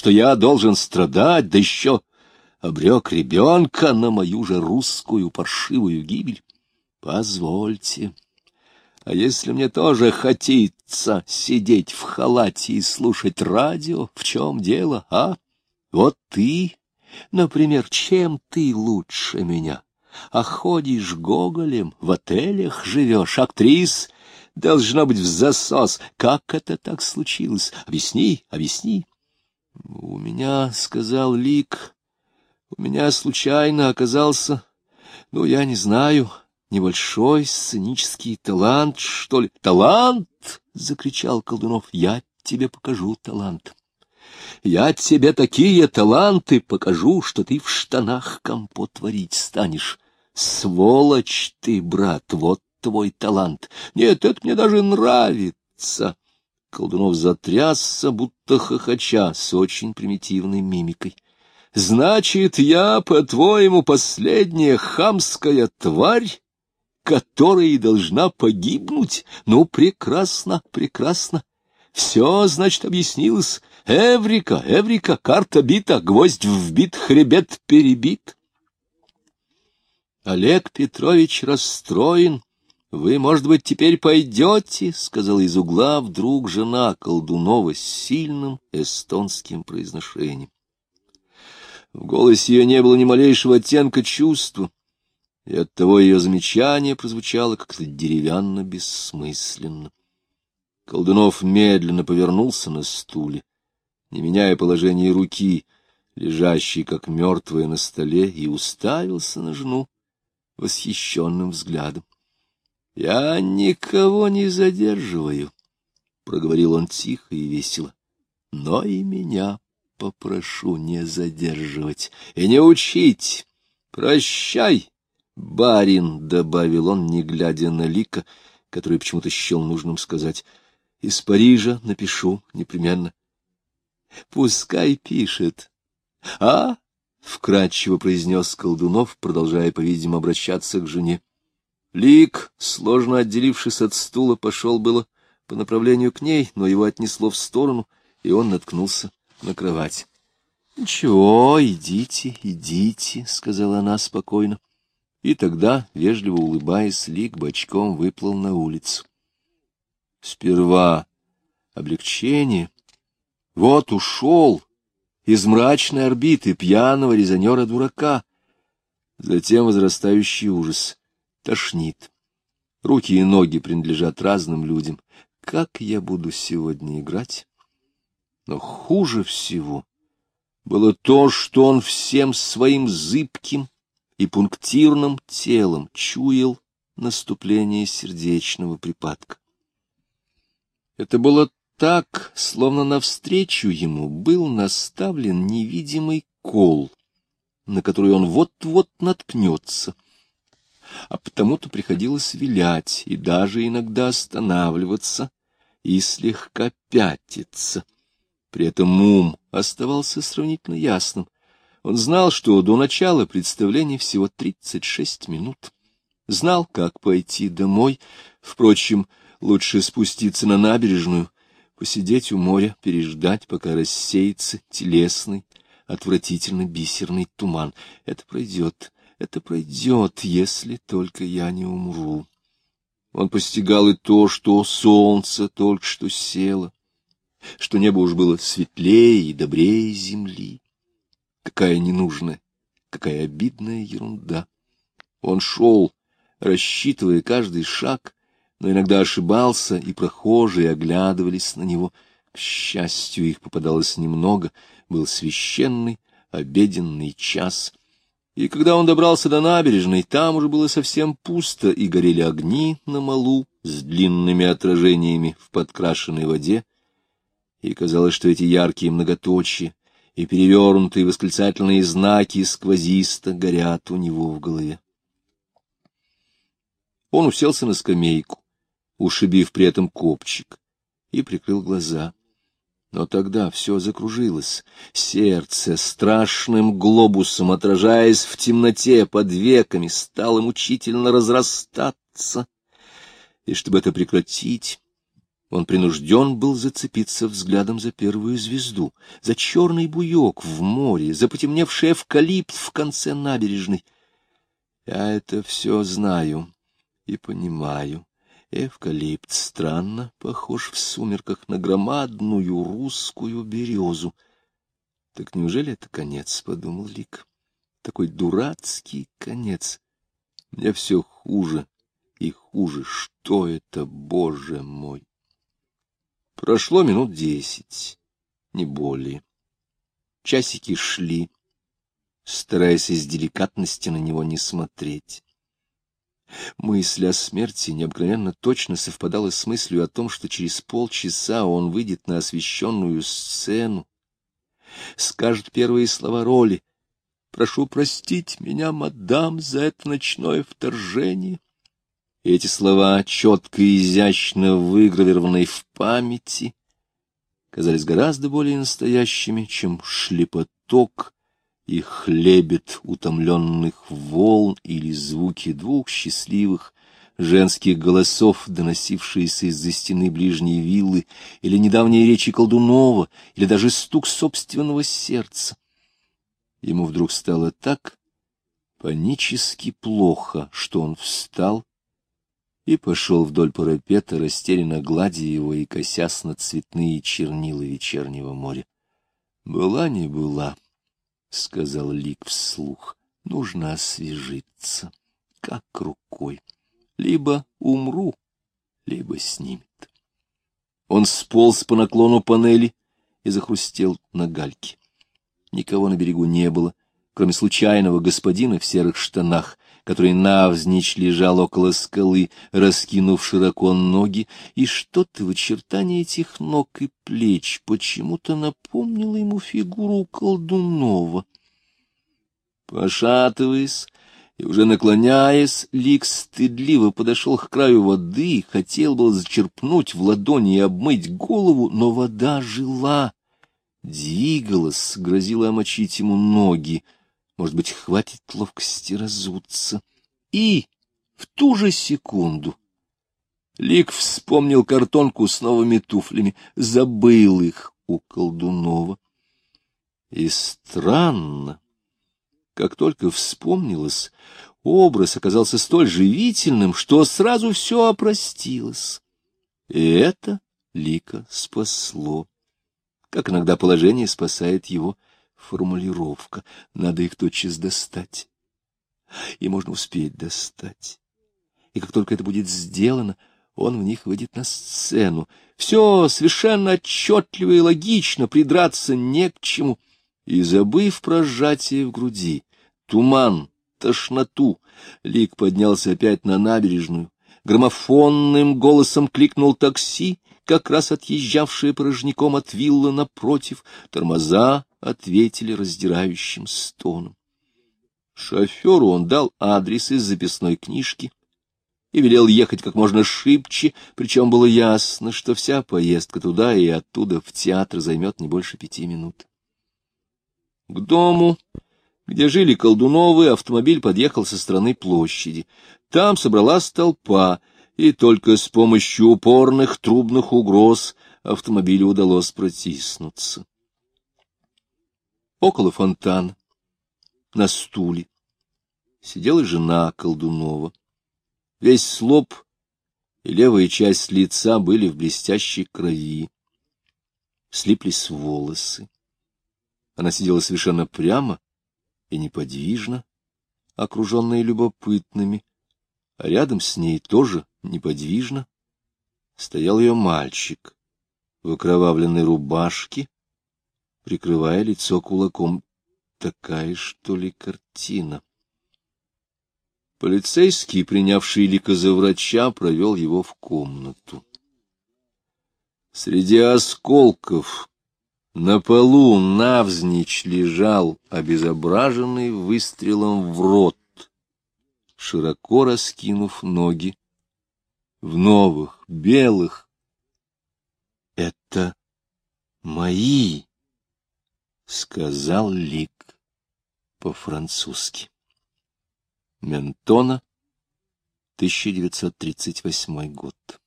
что я должен страдать, да еще обрек ребенка на мою же русскую паршивую гибель. Позвольте, а если мне тоже хотится сидеть в халате и слушать радио, в чем дело, а? Вот ты, например, чем ты лучше меня? А ходишь гоголем, в отелях живешь, актрис, должно быть в засос. Как это так случилось? Объясни, объясни. У меня, — сказал Лик, — у меня случайно оказался, ну, я не знаю, небольшой сценический талант, что ли? Талант! — закричал Колдунов. — Я тебе покажу талант. Я тебе такие таланты покажу, что ты в штанах компот творить станешь. Сволочь ты, брат, вот твой талант. Нет, это мне даже нравится. Колдунов затрясся, будто хохоча, с очень примитивной мимикой. Значит, я, по-твоему, последняя хамская тварь? которая и должна погибнуть. Ну, прекрасно, прекрасно. Все, значит, объяснилось. Эврика, Эврика, карта бита, гвоздь вбит, хребет перебит. Олег Петрович расстроен. Вы, может быть, теперь пойдете, — сказала из угла вдруг жена Колдунова с сильным эстонским произношением. В голосе ее не было ни малейшего оттенка чувства и оттого ее замечание прозвучало как-то деревянно-бессмысленно. Колдунов медленно повернулся на стуле, не меняя положение руки, лежащей как мертвая на столе, и уставился на жену восхищенным взглядом. — Я никого не задерживаю, — проговорил он тихо и весело, — но и меня попрошу не задерживать и не учить. Прощай, Барин, — добавил он, не глядя на Лика, который почему-то счел нужным сказать, — из Парижа напишу непременно. — Пускай пишет. — А? — вкратчиво произнес Колдунов, продолжая, по-видимому, обращаться к жене. Лик, сложно отделившись от стула, пошел было по направлению к ней, но его отнесло в сторону, и он наткнулся на кровать. — Ничего, идите, идите, — сказала она спокойно. И тогда, вежливо улыбаясь, Лик бочком выплыл на улицу. Сперва облегчение. Вот ушел из мрачной орбиты пьяного резонера-дурака. Затем возрастающий ужас. Тошнит. Руки и ноги принадлежат разным людям. Как я буду сегодня играть? Но хуже всего было то, что он всем своим зыбким, и пунктирным телом чуял наступление сердечного припадка. Это было так, словно навстречу ему был наставлен невидимый кол, на который он вот-вот наткнется, а потому-то приходилось вилять и даже иногда останавливаться и слегка пятиться. При этом ум оставался сравнительно ясным — он знал, что до начала представления всего тридцать шесть минут. Знал, как пойти домой. Впрочем, лучше спуститься на набережную, посидеть у моря, переждать, пока рассеется телесный, отвратительно бисерный туман. Это пройдет, это пройдет, если только я не умру. Он постигал и то, что солнце только что село, что небо уж было светлее и добрее земли. Какая ненужная, какая обидная ерунда. Он шел, рассчитывая каждый шаг, но иногда ошибался, и прохожие оглядывались на него. К счастью, их попадалось немного, был священный обеденный час. И когда он добрался до набережной, там уже было совсем пусто, и горели огни на малу с длинными отражениями в подкрашенной воде, и казалось, что эти яркие многоточия и перевернутые восклицательные знаки сквозисто горят у него в голове. Он уселся на скамейку, ушибив при этом копчик, и прикрыл глаза. Но тогда все закружилось. Сердце, страшным глобусом, отражаясь в темноте под веками, стало мучительно разрастаться. И чтобы это прекратить, Он принужден был зацепиться взглядом за первую звезду, за черный буек в море, за потемневший эвкалипт в конце набережной. Я это все знаю и понимаю. Эвкалипт странно похож в сумерках на громадную русскую березу. Так неужели это конец, — подумал Лик. Такой дурацкий конец. Мне все хуже и хуже. Что это, боже мой? Прошло минут десять, не более. Часики шли, стараясь из деликатности на него не смотреть. Мысль о смерти необыкновенно точно совпадала с мыслью о том, что через полчаса он выйдет на освещенную сцену, скажет первые слова роли «Прошу простить меня, мадам, за это ночное вторжение». Эти слова, четко и изящно выгравированные в памяти, казались гораздо более настоящими, чем шлепоток и хлебет утомленных волн или звуки двух счастливых женских голосов, доносившиеся из-за стены ближней виллы, или недавние речи Колдунова, или даже стук собственного сердца. Ему вдруг стало так панически плохо, что он встал и пошел вдоль парапета, растерянно гладя его и косясь на цветные чернила вечернего моря. «Была не была», — сказал Лик вслух, — «нужно освежиться, как рукой. Либо умру, либо снимет». Он сполз по наклону панели и захрустел на гальке. Никого на берегу не было, кроме случайного господина в серых штанах, который навзничь лежал около скалы, раскинув широко ноги, и что-то в очертании этих ног и плеч почему-то напомнило ему фигуру колдунова. Пошатываясь и уже наклоняясь, Лик стыдливо подошел к краю воды, хотел был зачерпнуть в ладони и обмыть голову, но вода жила, двигалась, грозила омочить ему ноги. Может быть, хватит ловкости разуться. И в ту же секунду Лик вспомнил картонку с новыми туфлями, забыл их у Колдунова. И странно, как только вспомнилось, образ оказался столь живительным, что сразу все опростилось. И это Лика спасло, как иногда положение спасает его формулировка. Надо их тотчас достать. И можно успеть достать. И как только это будет сделано, он в них выйдет на сцену. Все совершенно отчетливо и логично, придраться не к чему. И, забыв про сжатие в груди, туман, тошноту, Лик поднялся опять на набережную, граммофонным голосом кликнул такси, как раз отъезжавшее порожняком от вилла напротив, тормоза ответили раздирающим стоном. Шоферу он дал адрес из записной книжки и велел ехать как можно шибче, причем было ясно, что вся поездка туда и оттуда в театр займет не больше пяти минут. К дому, где жили Колдуновы, автомобиль подъехал со стороны площади. Там собралась толпа, и только с помощью упорных трубных угроз автомобилю удалось протиснуться около фонтана, на стуле, сидела жена Колдунова. Весь слоб и левая часть лица были в блестящей крови. Слиплись волосы. Она сидела совершенно прямо и неподвижно, окруженная любопытными, а рядом с ней тоже неподвижно стоял ее мальчик в окровавленной рубашке, прикрывая лицо кулаком. Такая, что ли, картина? Полицейский, принявший Лика за врача, провел его в комнату. Среди осколков на полу навзничь лежал обезображенный выстрелом в рот, широко раскинув ноги в новых, белых. Это мои — сказал Лик по-французски. Ментона, 1938 год.